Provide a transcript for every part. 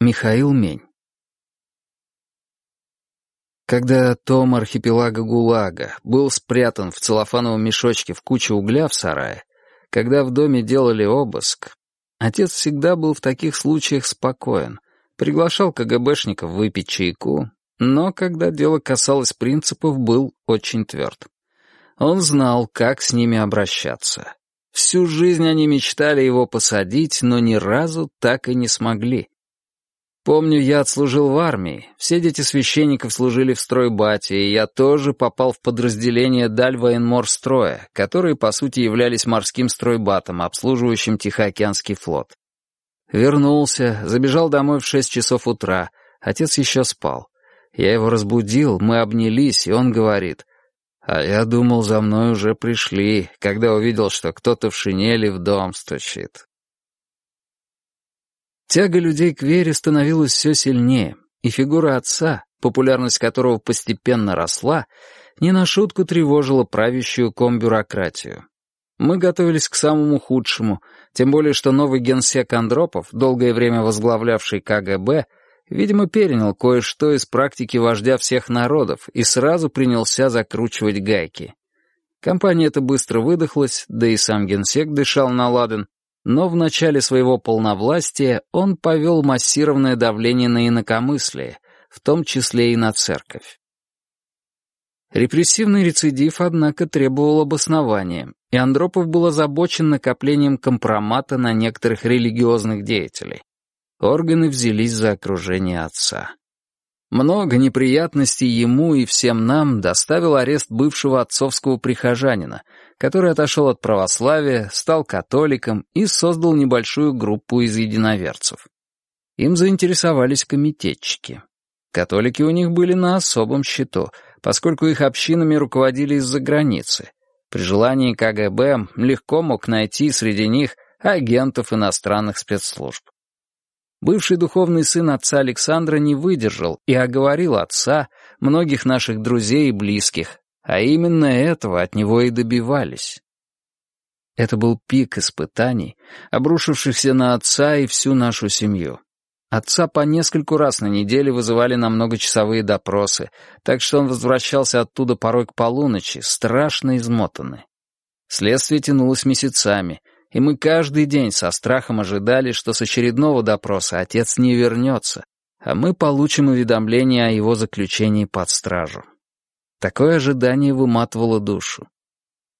Михаил Мень Когда том архипелага ГУЛАГа был спрятан в целлофановом мешочке в куче угля в сарае, когда в доме делали обыск, отец всегда был в таких случаях спокоен, приглашал КГБшников выпить чайку, но когда дело касалось принципов, был очень тверд. Он знал, как с ними обращаться. Всю жизнь они мечтали его посадить, но ни разу так и не смогли. Помню, я отслужил в армии, все дети священников служили в стройбате, и я тоже попал в подразделение Даль военморстроя, которые, по сути, являлись морским стройбатом, обслуживающим Тихоокеанский флот. Вернулся, забежал домой в шесть часов утра, отец еще спал. Я его разбудил, мы обнялись, и он говорит, «А я думал, за мной уже пришли, когда увидел, что кто-то в шинели в дом стучит». Тяга людей к вере становилась все сильнее, и фигура отца, популярность которого постепенно росла, не на шутку тревожила правящую комбюрократию. Мы готовились к самому худшему, тем более что новый генсек Андропов, долгое время возглавлявший КГБ, видимо, перенял кое-что из практики вождя всех народов и сразу принялся закручивать гайки. Компания эта быстро выдохлась, да и сам генсек дышал на ладан, но в начале своего полновластия он повел массированное давление на инакомыслие, в том числе и на церковь. Репрессивный рецидив, однако, требовал обоснования, и Андропов был озабочен накоплением компромата на некоторых религиозных деятелей. Органы взялись за окружение отца. Много неприятностей ему и всем нам доставил арест бывшего отцовского прихожанина, который отошел от православия, стал католиком и создал небольшую группу из единоверцев. Им заинтересовались комитетчики. Католики у них были на особом счету, поскольку их общинами руководили из-за границы. При желании КГБ легко мог найти среди них агентов иностранных спецслужб. Бывший духовный сын отца Александра не выдержал и оговорил отца, многих наших друзей и близких, а именно этого от него и добивались. Это был пик испытаний, обрушившихся на отца и всю нашу семью. Отца по нескольку раз на неделю вызывали на многочасовые допросы, так что он возвращался оттуда порой к полуночи, страшно измотанный. Следствие тянулось месяцами, и мы каждый день со страхом ожидали, что с очередного допроса отец не вернется, а мы получим уведомление о его заключении под стражу. Такое ожидание выматывало душу.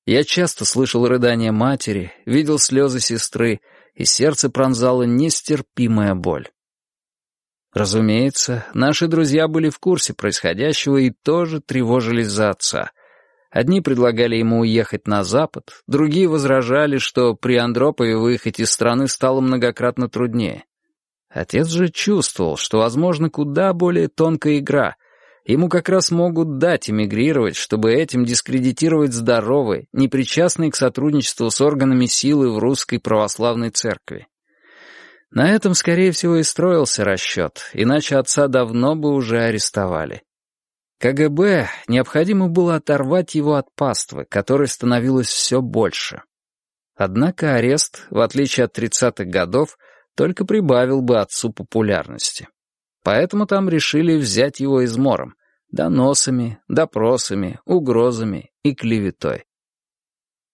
Я часто слышал рыдания матери, видел слезы сестры, и сердце пронзало нестерпимая боль. Разумеется, наши друзья были в курсе происходящего и тоже тревожились за отца, Одни предлагали ему уехать на запад, другие возражали, что при Андропове выехать из страны стало многократно труднее. Отец же чувствовал, что возможно куда более тонкая игра. Ему как раз могут дать эмигрировать, чтобы этим дискредитировать здоровые, непричастные к сотрудничеству с органами силы в русской православной церкви. На этом, скорее всего, и строился расчет, иначе отца давно бы уже арестовали. КГБ необходимо было оторвать его от паствы, которой становилось все больше. Однако арест, в отличие от 30-х годов, только прибавил бы отцу популярности. Поэтому там решили взять его измором, доносами, допросами, угрозами и клеветой.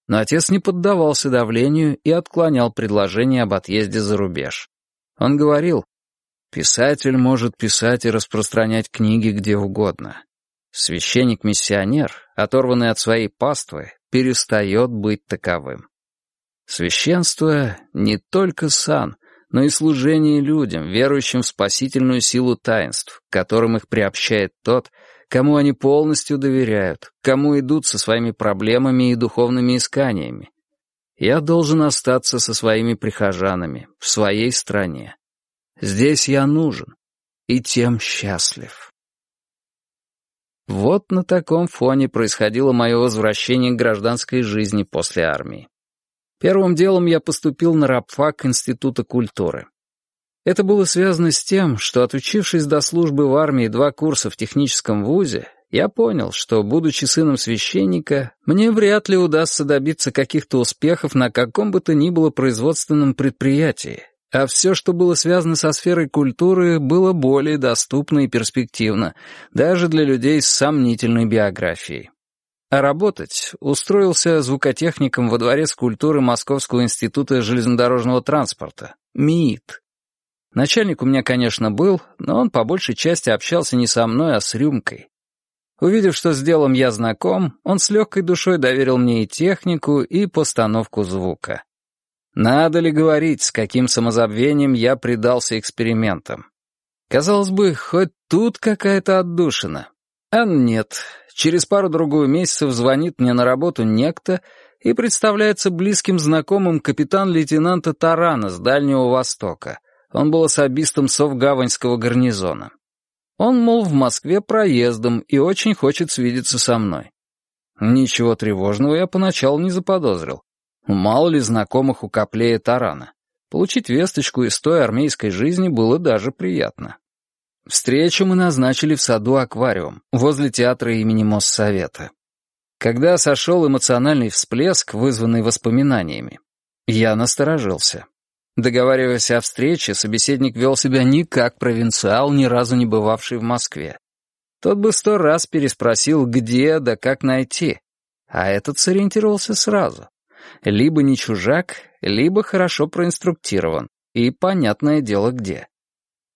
Но отец не поддавался давлению и отклонял предложение об отъезде за рубеж. Он говорил, «Писатель может писать и распространять книги где угодно. Священник-миссионер, оторванный от своей паствы, перестает быть таковым. Священство — не только сан, но и служение людям, верующим в спасительную силу таинств, которым их приобщает тот, кому они полностью доверяют, кому идут со своими проблемами и духовными исканиями. Я должен остаться со своими прихожанами, в своей стране. Здесь я нужен, и тем счастлив. Вот на таком фоне происходило мое возвращение к гражданской жизни после армии. Первым делом я поступил на рабфак Института культуры. Это было связано с тем, что, отучившись до службы в армии два курса в техническом вузе, я понял, что, будучи сыном священника, мне вряд ли удастся добиться каких-то успехов на каком бы то ни было производственном предприятии, а все, что было связано со сферой культуры, было более доступно и перспективно, даже для людей с сомнительной биографией. А работать устроился звукотехником во дворец культуры Московского института железнодорожного транспорта, МИИТ. Начальник у меня, конечно, был, но он по большей части общался не со мной, а с рюмкой. Увидев, что с делом я знаком, он с легкой душой доверил мне и технику, и постановку звука. Надо ли говорить, с каким самозабвением я предался экспериментам? Казалось бы, хоть тут какая-то отдушина. А нет, через пару-другую месяцев звонит мне на работу некто и представляется близким знакомым капитан-лейтенанта Тарана с Дальнего Востока. Он был особистом Совгаваньского гарнизона. Он, мол, в Москве проездом и очень хочет свидеться со мной. Ничего тревожного я поначалу не заподозрил. Мало ли знакомых у Коплея Тарана. Получить весточку из той армейской жизни было даже приятно. Встречу мы назначили в саду «Аквариум», возле театра имени Моссовета. Когда сошел эмоциональный всплеск, вызванный воспоминаниями, я насторожился. Договариваясь о встрече, собеседник вел себя не как провинциал, ни разу не бывавший в Москве. Тот бы сто раз переспросил, где да как найти. А этот сориентировался сразу. Либо не чужак, либо хорошо проинструктирован. И понятное дело где.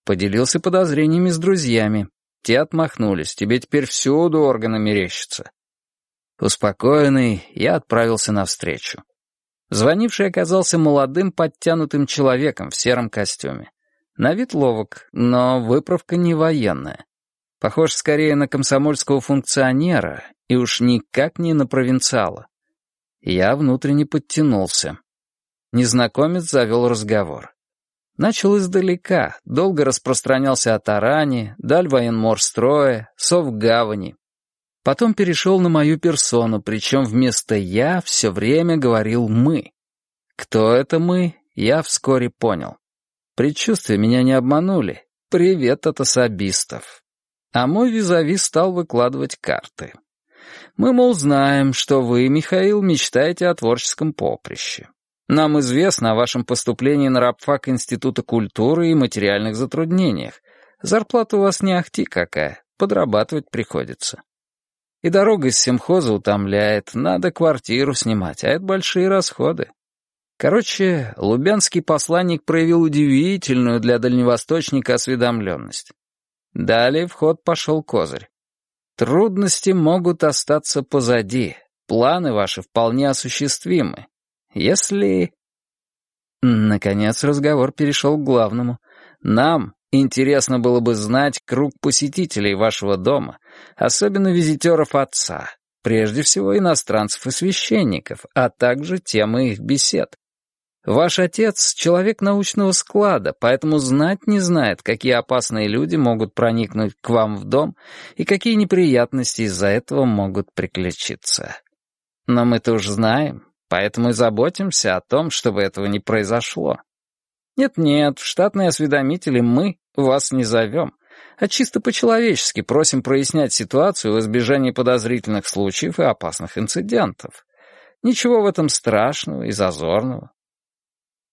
Поделился подозрениями с друзьями. Те отмахнулись. Тебе теперь всюду органы мерещатся. Успокоенный, я отправился навстречу. Звонивший оказался молодым подтянутым человеком в сером костюме. На вид ловок, но выправка не военная. Похож скорее на комсомольского функционера и уж никак не на провинциала. Я внутренне подтянулся. Незнакомец завел разговор. Начал издалека, долго распространялся о Таране, Даль военморстроя, Совгавани, Потом перешел на мою персону, причем вместо «я» все время говорил «мы». Кто это «мы», я вскоре понял. Предчувствия меня не обманули. Привет от особистов. А мой визави стал выкладывать карты. Мы, мол, знаем, что вы, Михаил, мечтаете о творческом поприще. Нам известно о вашем поступлении на рабфак Института культуры и материальных затруднениях. Зарплата у вас не ахти какая, подрабатывать приходится. И дорога из семхоза утомляет, надо квартиру снимать, а это большие расходы. Короче, лубянский посланник проявил удивительную для дальневосточника осведомленность. Далее в ход пошел козырь. Трудности могут остаться позади, планы ваши вполне осуществимы. Если... Наконец разговор перешел к главному. Нам, Интересно было бы знать круг посетителей вашего дома, особенно визитеров отца, прежде всего иностранцев и священников, а также темы их бесед. Ваш отец — человек научного склада, поэтому знать не знает, какие опасные люди могут проникнуть к вам в дом и какие неприятности из-за этого могут приключиться. Но мы-то уж знаем, поэтому и заботимся о том, чтобы этого не произошло. Нет-нет, в штатные осведомители мы вас не зовем, а чисто по-человечески просим прояснять ситуацию в избежании подозрительных случаев и опасных инцидентов. Ничего в этом страшного и зазорного.